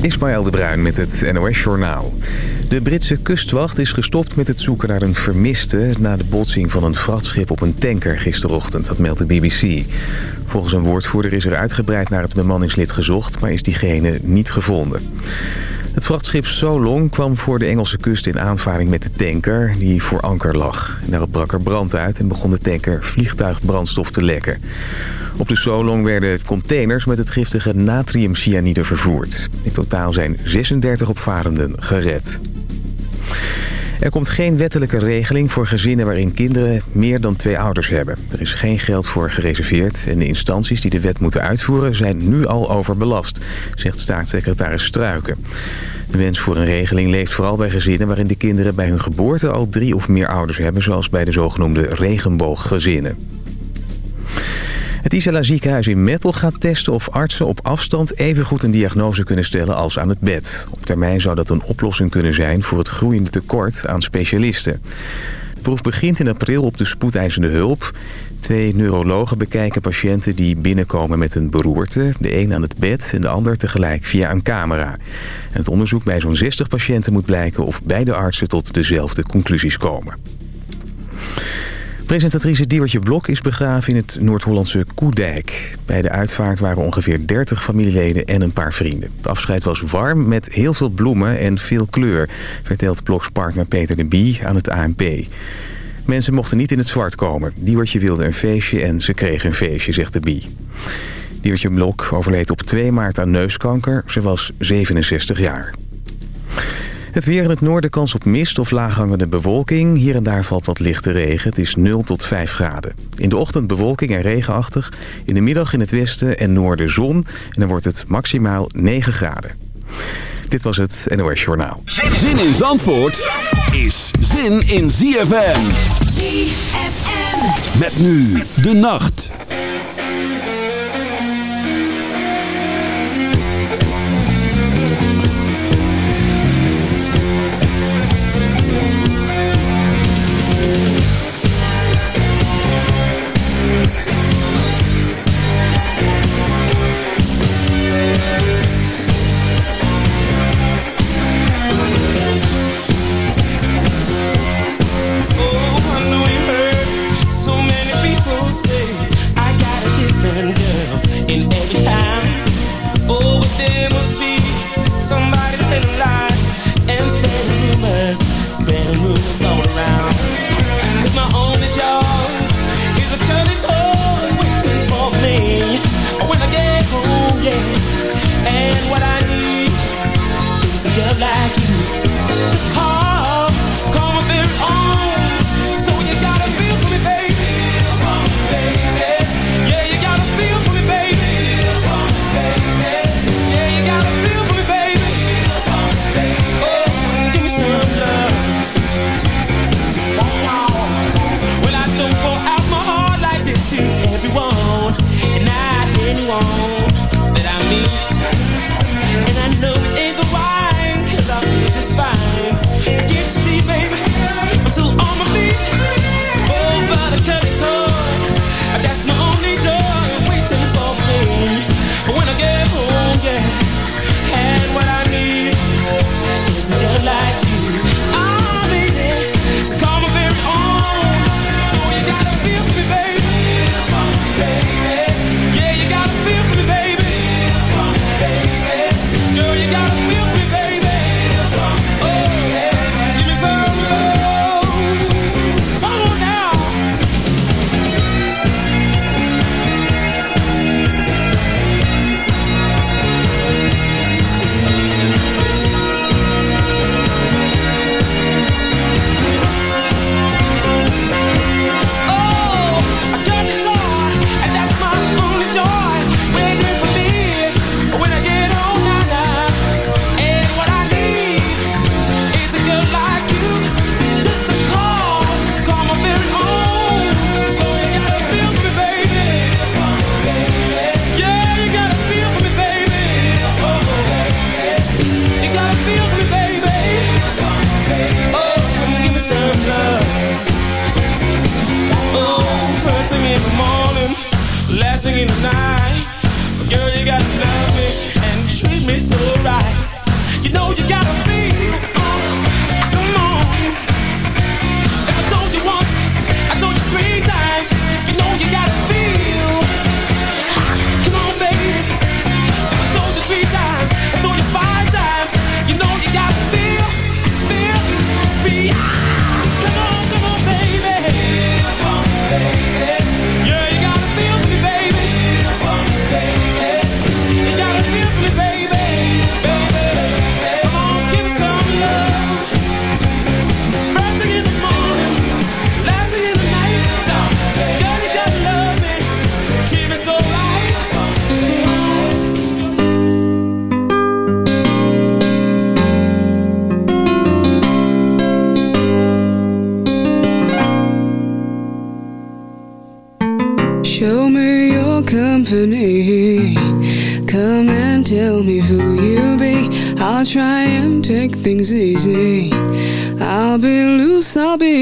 Ismaël de Bruin met het NOS Journaal. De Britse kustwacht is gestopt met het zoeken naar een vermiste... na de botsing van een vrachtschip op een tanker gisterochtend, dat meldt de BBC. Volgens een woordvoerder is er uitgebreid naar het bemanningslid gezocht... maar is diegene niet gevonden. Het vrachtschip Solong kwam voor de Engelse kust in aanvaring met de tanker... die voor anker lag. Daarop brak er brand uit en begon de tanker vliegtuigbrandstof te lekken. Op de Solong werden containers met het giftige natriumcyanide vervoerd. In totaal zijn 36 opvarenden gered. Er komt geen wettelijke regeling voor gezinnen waarin kinderen meer dan twee ouders hebben. Er is geen geld voor gereserveerd en de instanties die de wet moeten uitvoeren zijn nu al overbelast, zegt staatssecretaris Struiken. De wens voor een regeling leeft vooral bij gezinnen waarin de kinderen bij hun geboorte al drie of meer ouders hebben, zoals bij de zogenoemde regenbooggezinnen. Het Isala ziekenhuis in Meppel gaat testen of artsen op afstand even goed een diagnose kunnen stellen als aan het bed. Op termijn zou dat een oplossing kunnen zijn voor het groeiende tekort aan specialisten. De proef begint in april op de spoedeisende hulp. Twee neurologen bekijken patiënten die binnenkomen met een beroerte. De een aan het bed en de ander tegelijk via een camera. En het onderzoek bij zo'n 60 patiënten moet blijken of beide artsen tot dezelfde conclusies komen. Presentatrice Diewertje Blok is begraven in het Noord-Hollandse Koedijk. Bij de uitvaart waren ongeveer 30 familieleden en een paar vrienden. Het afscheid was warm met heel veel bloemen en veel kleur... vertelt Bloks partner Peter de Bie aan het ANP. Mensen mochten niet in het zwart komen. Diewertje wilde een feestje en ze kregen een feestje, zegt de Bie. Diewertje Blok overleed op 2 maart aan neuskanker. Ze was 67 jaar. Het weer in het noorden kans op mist of laaghangende bewolking. Hier en daar valt wat lichte regen. Het is 0 tot 5 graden. In de ochtend bewolking en regenachtig. In de middag in het westen en noorden zon. En dan wordt het maximaal 9 graden. Dit was het NOS Journaal. Zin in Zandvoort is zin in ZFM. ZFM. Met nu de nacht.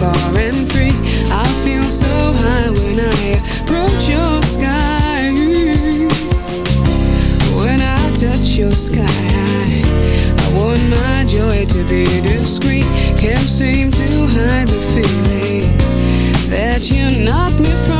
far and free. I feel so high when I approach your sky. When I touch your sky, I want my joy to be discreet. Can't seem to hide the feeling that you knock me from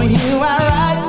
For you I write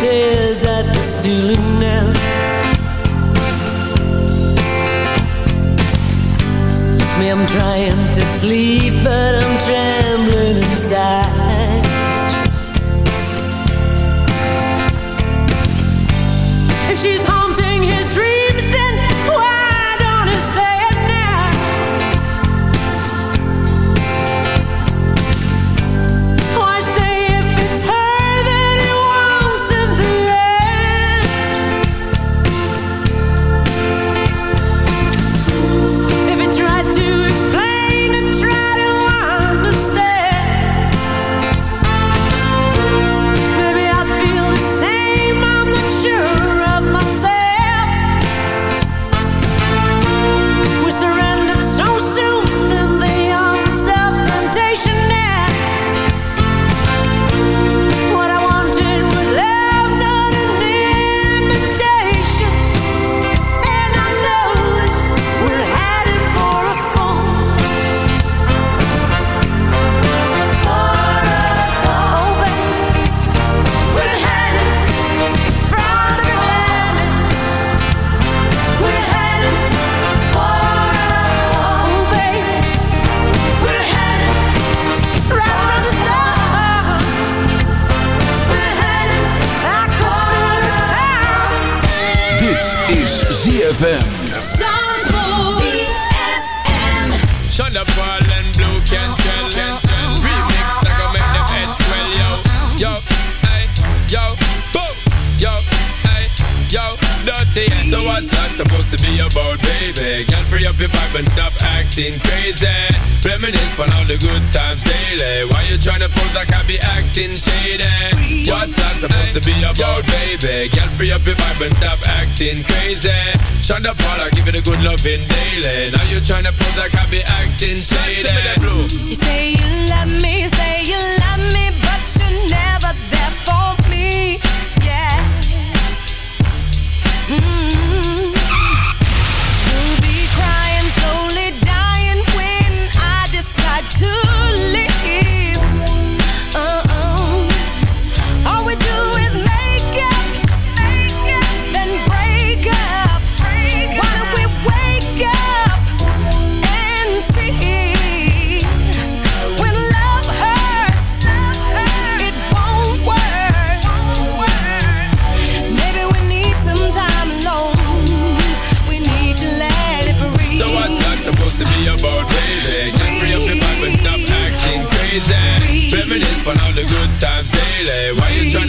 stares at the ceiling Shonda what's that supposed to be about, baby? Girl, free up your vibe and stop acting crazy Reminisce on all the good times daily Why you tryna pose like I be acting shady? What's that supposed to be about, baby? Girl, free up your vibe and stop acting crazy Shonda Paul, I give it a good loving daily Now you tryna pose like I be acting shady You say you love me, say you love me, but you're never there for me. Yeah. Mm.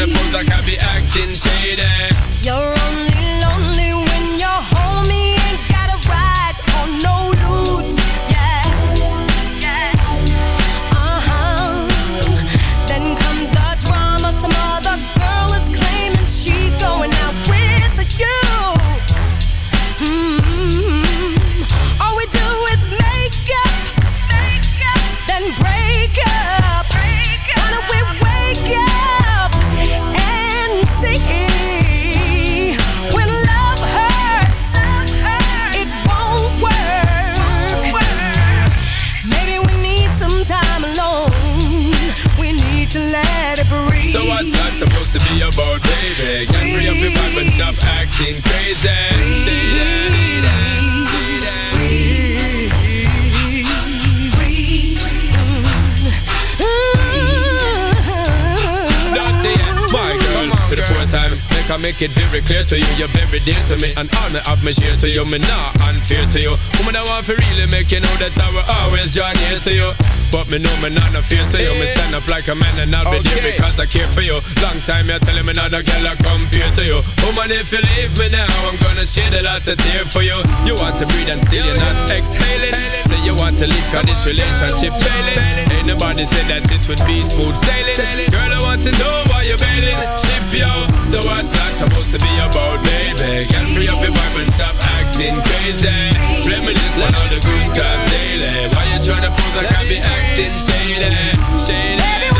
Pose like I be acting shady? You're I make it very clear to you You're very dear to me. And honor of me share to you Me not unfair to you. Woman, I want to really make you know That I will always here to you. But me know me not no fear to you. Me eh. stand up like a man and I'll be there Because I care for you. Long time you're telling me not a girl I compare to you Oh Woman, if you leave me now I'm gonna shed a lot of tears for you. You want to breathe and still you're not exhaling. Say you want to leave cause this relationship failing. Ain't nobody said that it would be smooth sailing. Girl, I want to know why you're bailing. Ship yo. So what's that supposed to be about, baby? Get free up your vibe and stop acting crazy. Reminisce on all the good times daily. Why you tryna pose like I be acting shady? Shady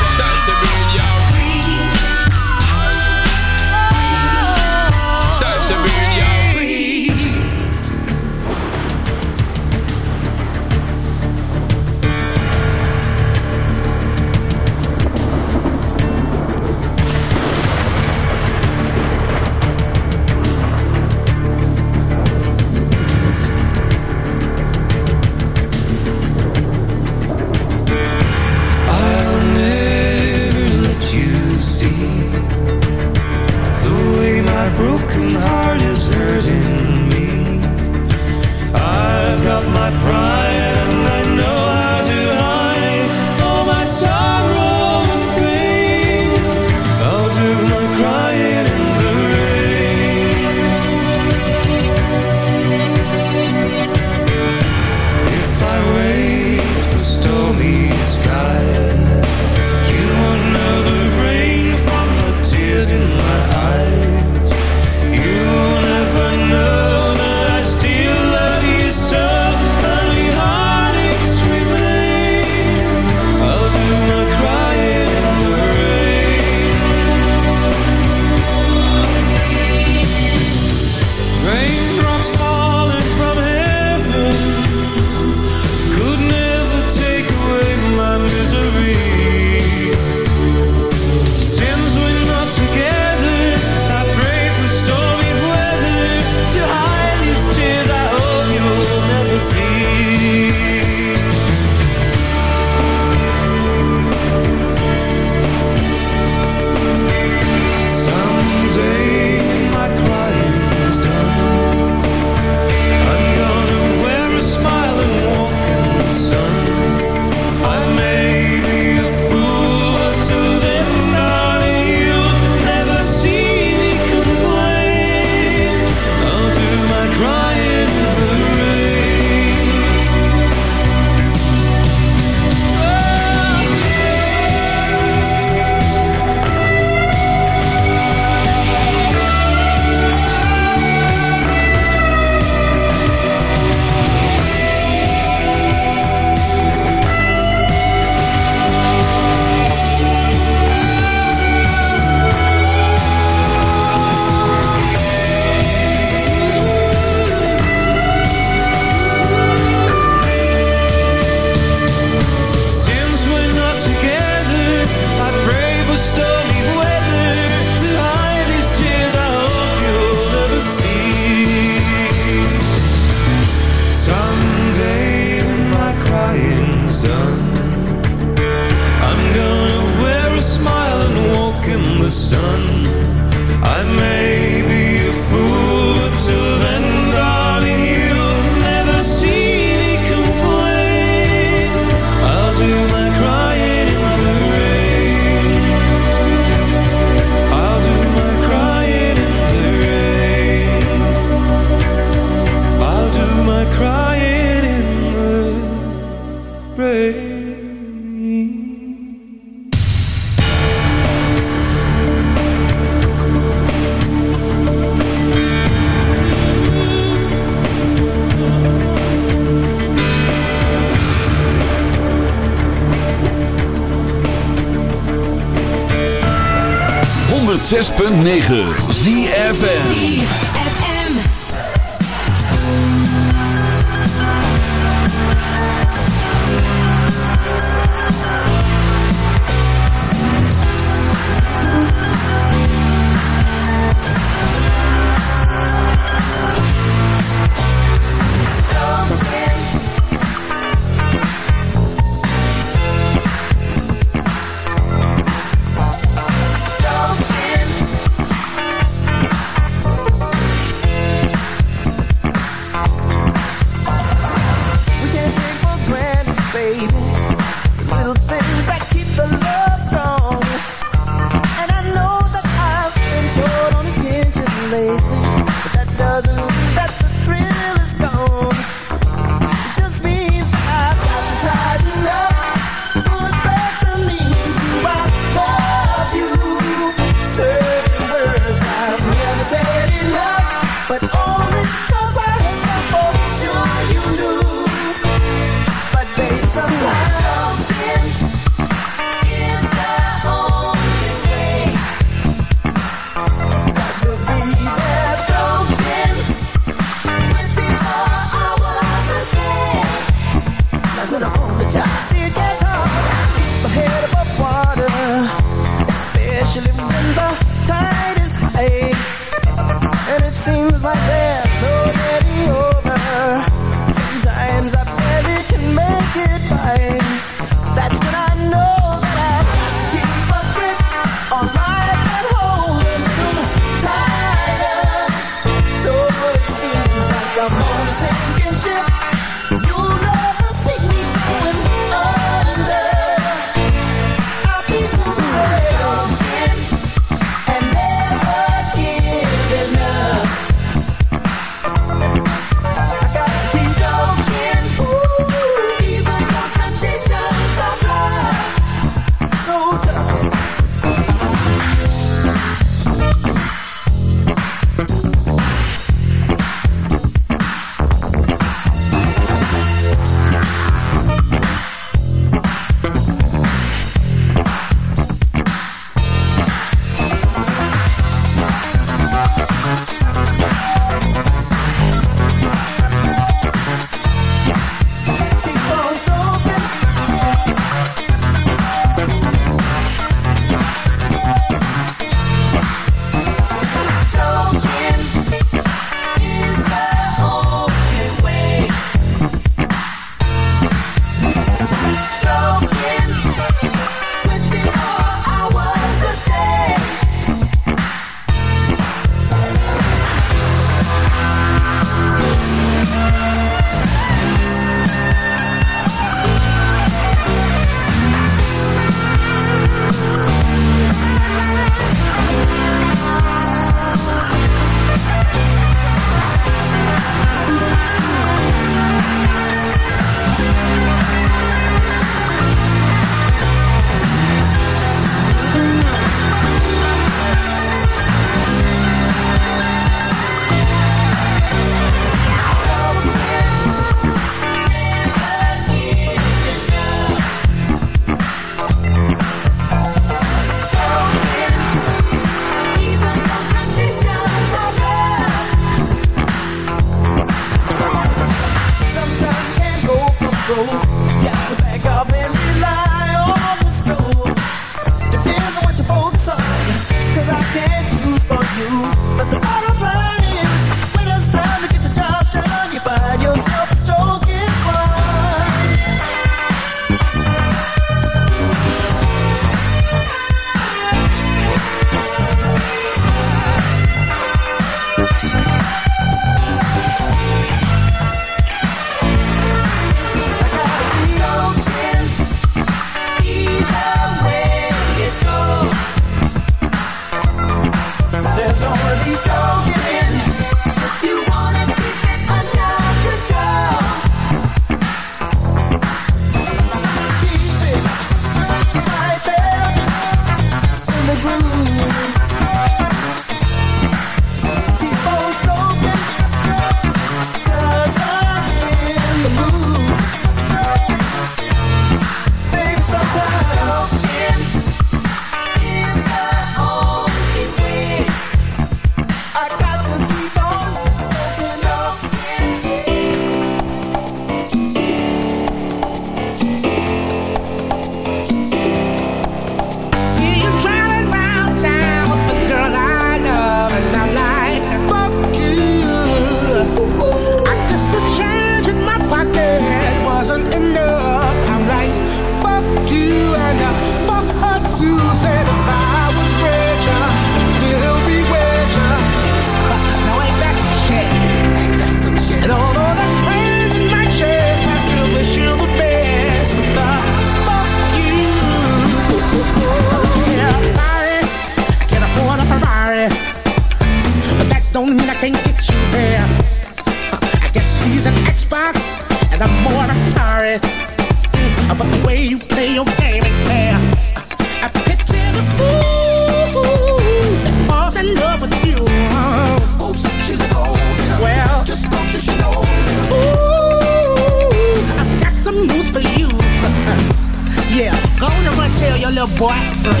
boy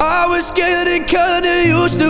i was getting kind of used to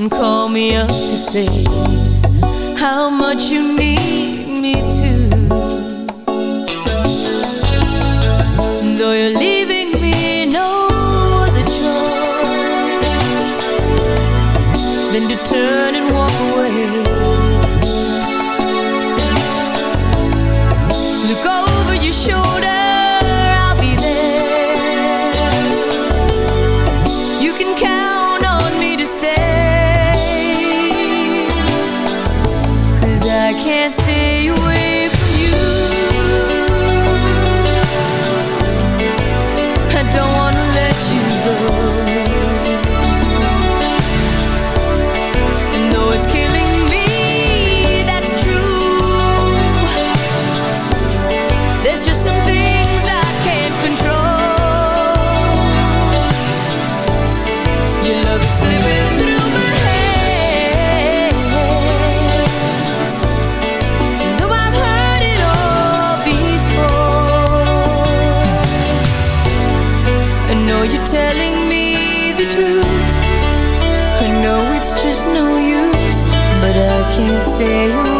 and call me up to say stay